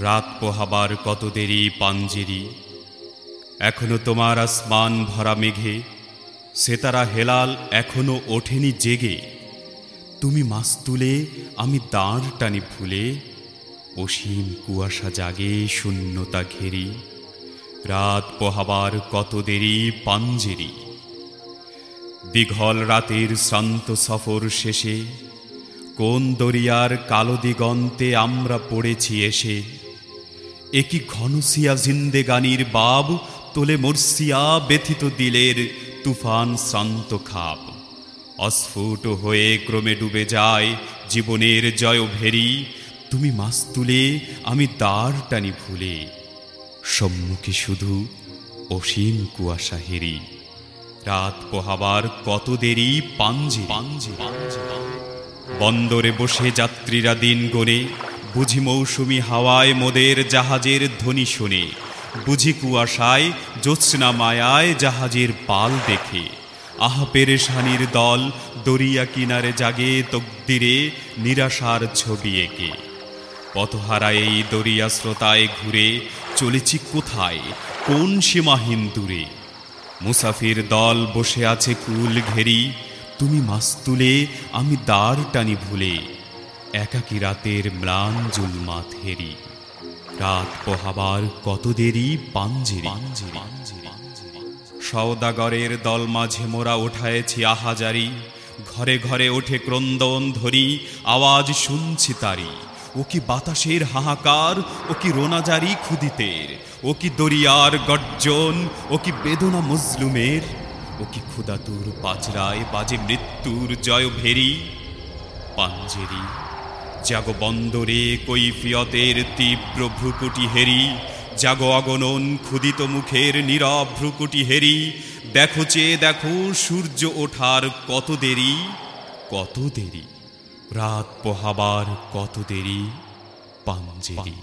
রাত পোহাবার কত দেরি পাঞ্জেরি এখনও তোমার আসমান ভরা মেঘে, সেতারা হেলাল এখনও ওঠেনি জেগে। তুমি মাস তুলে, আমি দাঁড় টানি ভুলে, অসীম কুয়াশা জাগে শূন্যতা ঘেরি। রাত পোহাবার কত দেরি পাঞ্জেরি দীঘল রাতের শ্রান্ত সফর শেষে, কোন দরিয়ার কালো দিগন্তে আমরা পড়েছি এসে। একই ঘনসিয়া জিন্দেগানির বাব তোলে মর্সিয়া ব্যথিত দিলের তুফান শ্রান্ত খাপ। অস্ফুট হয়ে ক্রমে ডুবে যায় জীবনের জয় ভেরি। তুমি মাস তুলে আমি দাঁড় টানি ভুলে। সম্মুখে শুধু অসীম কুয়াশা হেরি। রাত পোহাবার কত দেরি পাঞ্জি, পাঞ্জে। বন্দরে বসে যাত্রীরা দিন গনে বুঝি মৌসুমি হাওয়ায় মোদের জাহাজের ধ্বনি শুনে। বুঝি কুয়াশায়, জ্যোৎস্না মায়ায় জাহাজের পাল দেখে। আহা, পেরেশানির দল, দরিয়া কিনারে জাগে তকদিরে নিরাশার ছবি এঁকে। পথহারা এই দরিয়া শ্রোতায় ঘুরে চলেছি কোথায়? কোন সীমাহীন দূরে? মুসাফির দল বসে আছে কুল ঘেরি। তুমি মাস তুলে আমি দাঁড় টানি ভুলে। একাকি রাতের ম্লান জুলমা থেরি রাত পোহাবার কত দেরি সওদাগরের দল মাঝে মোরা উঠায়েছি আহাজারি। ঘরে ঘরে ওঠে ক্রন্দন ধরি, আওয়াজ শুনছি তারি। ও কি বাতাসের হাহাকার, ও কি রোনাজারি খুদিতের ও কি দরিয়ার গর্জন, ও কি বেদনা মজলুমের। ও কি ক্ষুদাতুর পাচরায় বাজে মৃত্যুর জয় ভেরি পাঞ্জেরি জাগো বন্দরে কৈফিয়তের তীব্র ভ্রুকুটি হেরি, জাগো অগণন ক্ষুদিত মুখের নীরব ভ্রুকুটি হেরি, দেখো চেয়ে দেখো সূর্য ওঠার কত দেরি? কত দেরি? রাত পোহাবার কত দেরি? পাঞ্জেরি।